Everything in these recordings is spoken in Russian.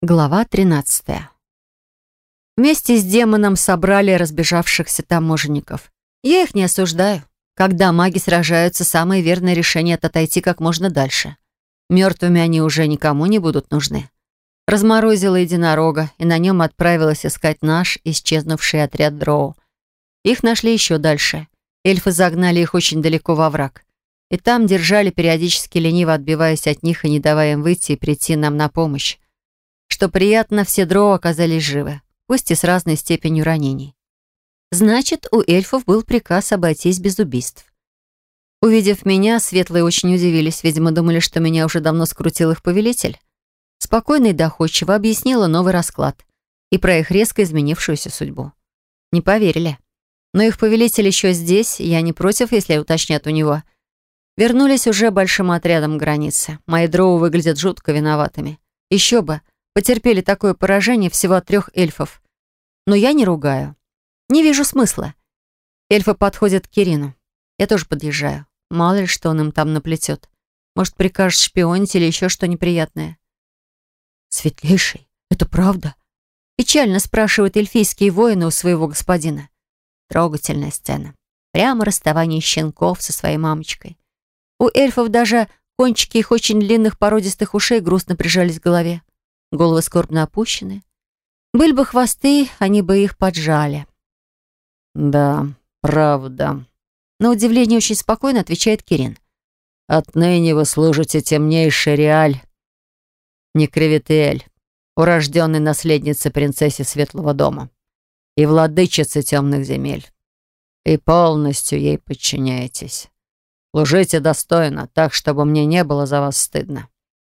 Глава 13. Вместе с демоном собрали разбежавшихся таможенников. Я их не осуждаю. Когда маги сражаются, самое верное решение — это отойти как можно дальше. Мертвыми они уже никому не будут нужны. Разморозила единорога, и на нем отправилась искать наш исчезнувший отряд дроу. Их нашли еще дальше. Эльфы загнали их очень далеко во враг. И там держали периодически лениво отбиваясь от них и не давая им выйти и прийти нам на помощь. Что приятно, все дроу оказались живы, пусть и с разной степенью ранений. Значит, у эльфов был приказ обойтись без убийств. Увидев меня, светлые очень удивились, видимо, думали, что меня уже давно скрутил их повелитель. Спокойно и доходчиво объяснила новый расклад и про их резко изменившуюся судьбу. Не поверили. Но их повелитель еще здесь, я не против, если уточнят у него. Вернулись уже большим отрядом границы. Мои дроу выглядят жутко виноватыми. Еще бы, потерпели такое поражение всего от трех эльфов. Но я не ругаю. Не вижу смысла. Эльфы подходят к Кирину. Я тоже подъезжаю. Мало ли, что он им там наплетет. Может, прикажешь шпионить или еще что неприятное. «Светлейший, это правда?» Печально спрашивают эльфийские воины у своего господина. Трогательная сцена. Прямо расставание щенков со своей мамочкой. У эльфов даже кончики их очень длинных породистых ушей грустно прижались к голове головы скорбно опущены. Были бы хвосты, они бы их поджали. «Да, правда», — на удивление очень спокойно отвечает Кирин. «Отныне вы служите темнейшей Реаль, Некревитель, урожденной наследнице принцессе Светлого дома и владычице темных земель, и полностью ей подчиняетесь. Служите достойно, так, чтобы мне не было за вас стыдно.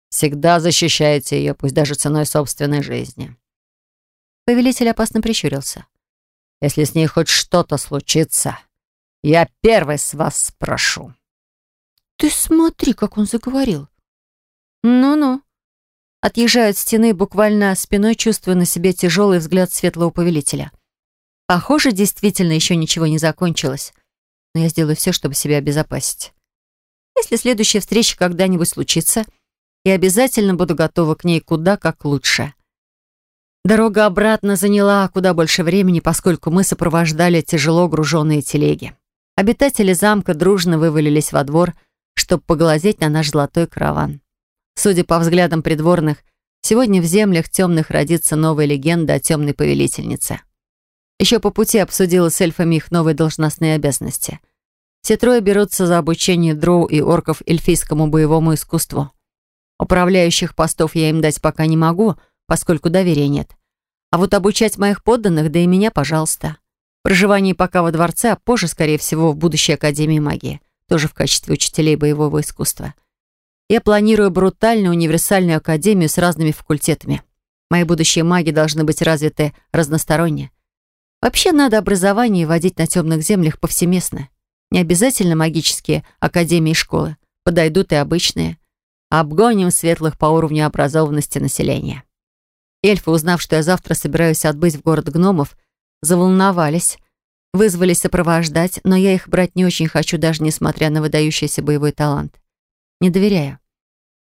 Всегда защищаете ее, пусть даже ценой собственной жизни». Повелитель опасно прищурился. «Если с ней хоть что-то случится, я первый с вас спрошу». «Ты смотри, как он заговорил». «Ну-ну». Отъезжают от стены, буквально спиной чувствуя на себе тяжелый взгляд светлого повелителя. Похоже, действительно еще ничего не закончилось. Но я сделаю все, чтобы себя обезопасить. Если следующая встреча когда-нибудь случится, и обязательно буду готова к ней куда как лучше. Дорога обратно заняла куда больше времени, поскольку мы сопровождали тяжело груженные телеги. Обитатели замка дружно вывалились во двор, чтобы поглазеть на наш золотой караван. Судя по взглядам придворных, сегодня в землях темных родится новая легенда о темной повелительнице. Еще по пути обсудила с эльфами их новые должностные обязанности. Все трое берутся за обучение дроу и орков эльфийскому боевому искусству. Управляющих постов я им дать пока не могу, поскольку доверия нет. А вот обучать моих подданных, да и меня, пожалуйста. Проживание пока во дворце, а позже, скорее всего, в будущей Академии магии, тоже в качестве учителей боевого искусства. Я планирую брутальную универсальную академию с разными факультетами. Мои будущие маги должны быть развиты разносторонне. Вообще надо образование вводить на темных землях повсеместно. Не обязательно магические академии и школы. Подойдут и обычные. Обгоним светлых по уровню образованности населения. Эльфы, узнав, что я завтра собираюсь отбыть в город гномов, заволновались, вызвались сопровождать, но я их брать не очень хочу, даже несмотря на выдающийся боевой талант. Не доверяю.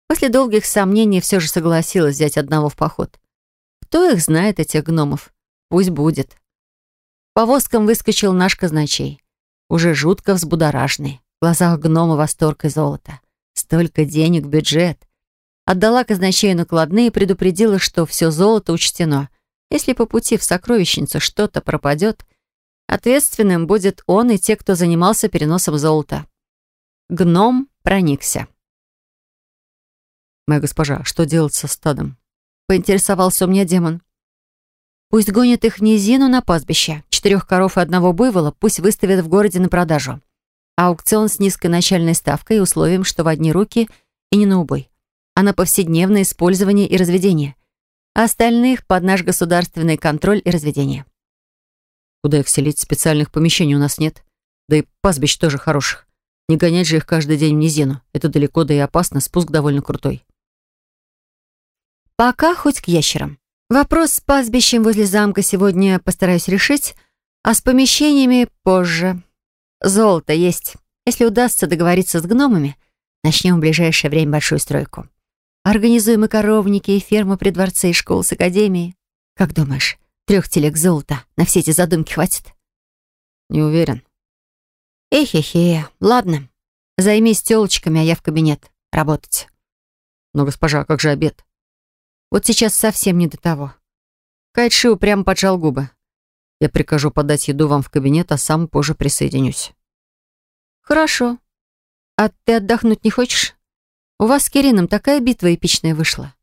После долгих сомнений все же согласилась взять одного в поход. Кто их знает, этих гномов? Пусть будет. Повозкам выскочил наш казначей. Уже жутко взбудоражный. В глазах гнома восторг и золото. Столько денег, бюджет. Отдала казначею накладные и предупредила, что все золото учтено. Если по пути в сокровищницу что-то пропадет, ответственным будет он и те, кто занимался переносом золота. Гном проникся. «Моя госпожа, что делать со стадом?» Поинтересовался у меня демон. «Пусть гонят их в низину на пастбище. Четырех коров и одного буйвола пусть выставят в городе на продажу. Аукцион с низкой начальной ставкой и условием, что в одни руки и не на убой, а на повседневное использование и разведение. А остальных под наш государственный контроль и разведение. Куда их селить? Специальных помещений у нас нет. Да и пастбищ тоже хороших. Не гонять же их каждый день в низину. Это далеко, да и опасно, спуск довольно крутой. Пока хоть к ящерам. Вопрос с пастбищем возле замка сегодня постараюсь решить, а с помещениями позже. Золото есть. Если удастся договориться с гномами, начнем в ближайшее время большую стройку. Организуем и коровники, и фермы при дворце, и школы с академией. Как думаешь, трех телег золота на все эти задумки хватит? Не уверен. Эхе-хе, ладно. Займись телочками, а я в кабинет. Работать. Но, госпожа, а как же обед? Вот сейчас совсем не до того. Кайтшиу прямо поджал губы. Я прикажу подать еду вам в кабинет, а сам позже присоединюсь. Хорошо. А ты отдохнуть не хочешь? У вас с Кирином такая битва эпичная вышла.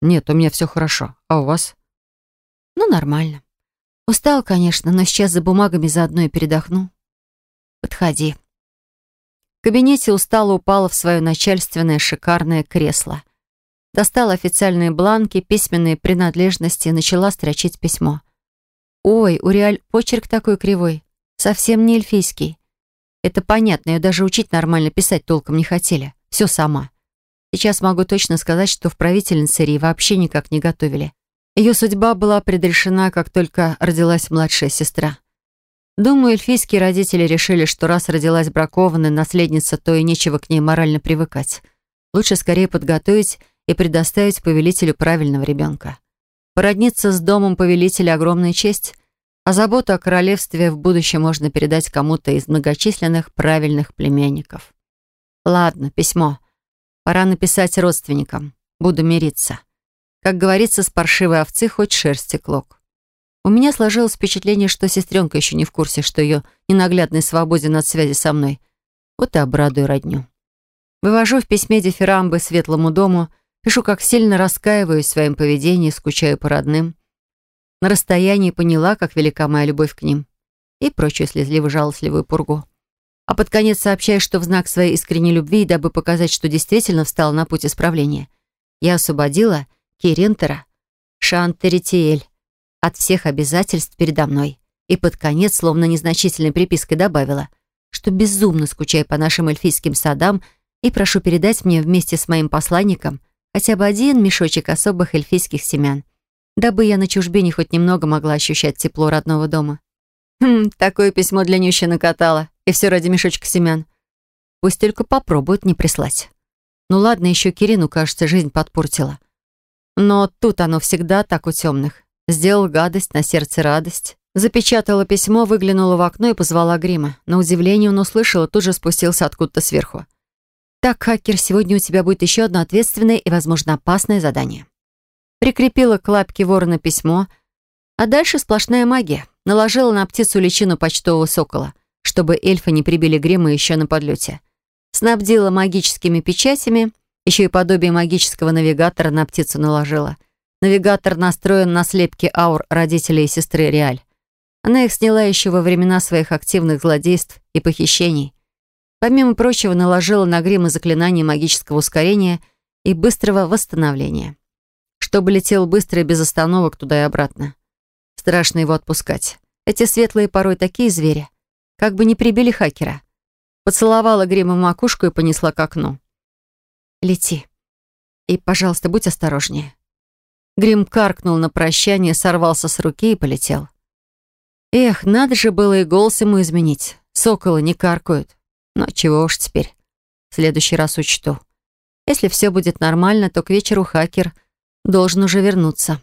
Нет, у меня все хорошо. А у вас? Ну, нормально. Устал, конечно, но сейчас за бумагами заодно и передохну. Подходи. В кабинете устало упала в свое начальственное шикарное кресло. Достала официальные бланки, письменные принадлежности и начала строчить письмо. Ой, у Реаль почерк такой кривой. Совсем не эльфийский. Это понятно, ее даже учить нормально писать толком не хотели. Все сама. Сейчас могу точно сказать, что в правительнице Ри вообще никак не готовили. Ее судьба была предрешена, как только родилась младшая сестра. Думаю, эльфийские родители решили, что раз родилась бракованная наследница, то и нечего к ней морально привыкать. Лучше скорее подготовить и предоставить повелителю правильного ребенка. Породниться с домом повелителя — огромная честь, а заботу о королевстве в будущем можно передать кому-то из многочисленных правильных племянников. Ладно, письмо. Пора написать родственникам. Буду мириться. Как говорится, с паршивой овцы хоть шерсти клок. У меня сложилось впечатление, что сестренка еще не в курсе, что ее ненаглядный свободен от связи со мной. Вот и обрадую родню. Вывожу в письме дифирамбы светлому дому, пишу, как сильно раскаиваюсь в своем поведении, скучаю по родным. На расстоянии поняла, как велика моя любовь к ним. И прочую слезливо-жалостливую пургу а под конец сообщаю, что в знак своей искренней любви, дабы показать, что действительно встала на путь исправления, я освободила Киринтера Шантеритиэль от всех обязательств передо мной и под конец, словно незначительной припиской, добавила, что безумно скучаю по нашим эльфийским садам и прошу передать мне вместе с моим посланником хотя бы один мешочек особых эльфийских семян, дабы я на чужбине хоть немного могла ощущать тепло родного дома. Хм, такое письмо для Нющи накатала. И все ради мешочка семян. Пусть только попробуют не прислать. Ну ладно, еще Кирину, кажется, жизнь подпортила. Но тут оно всегда так у темных. Сделал гадость, на сердце радость. Запечатала письмо, выглянула в окно и позвала Грима. На удивление он услышал и тут же спустился откуда-то сверху. «Так, хакер, сегодня у тебя будет еще одно ответственное и, возможно, опасное задание». Прикрепила к лапке ворона письмо, а дальше сплошная магия. Наложила на птицу личину почтового сокола чтобы эльфы не прибили грима еще на подлете. Снабдила магическими печатями, еще и подобие магического навигатора на птицу наложила. Навигатор настроен на слепки аур родителей и сестры Реаль. Она их сняла еще во времена своих активных злодейств и похищений. Помимо прочего, наложила на грима заклинание магического ускорения и быстрого восстановления. Чтобы летел быстро и без остановок туда и обратно. Страшно его отпускать. Эти светлые порой такие звери. Как бы не прибили хакера. Поцеловала Грима макушку и понесла к окну. «Лети. И, пожалуйста, будь осторожнее». Грим каркнул на прощание, сорвался с руки и полетел. Эх, надо же было и голос ему изменить. Соколы не каркают. Но чего уж теперь. В следующий раз учту. Если все будет нормально, то к вечеру хакер должен уже вернуться.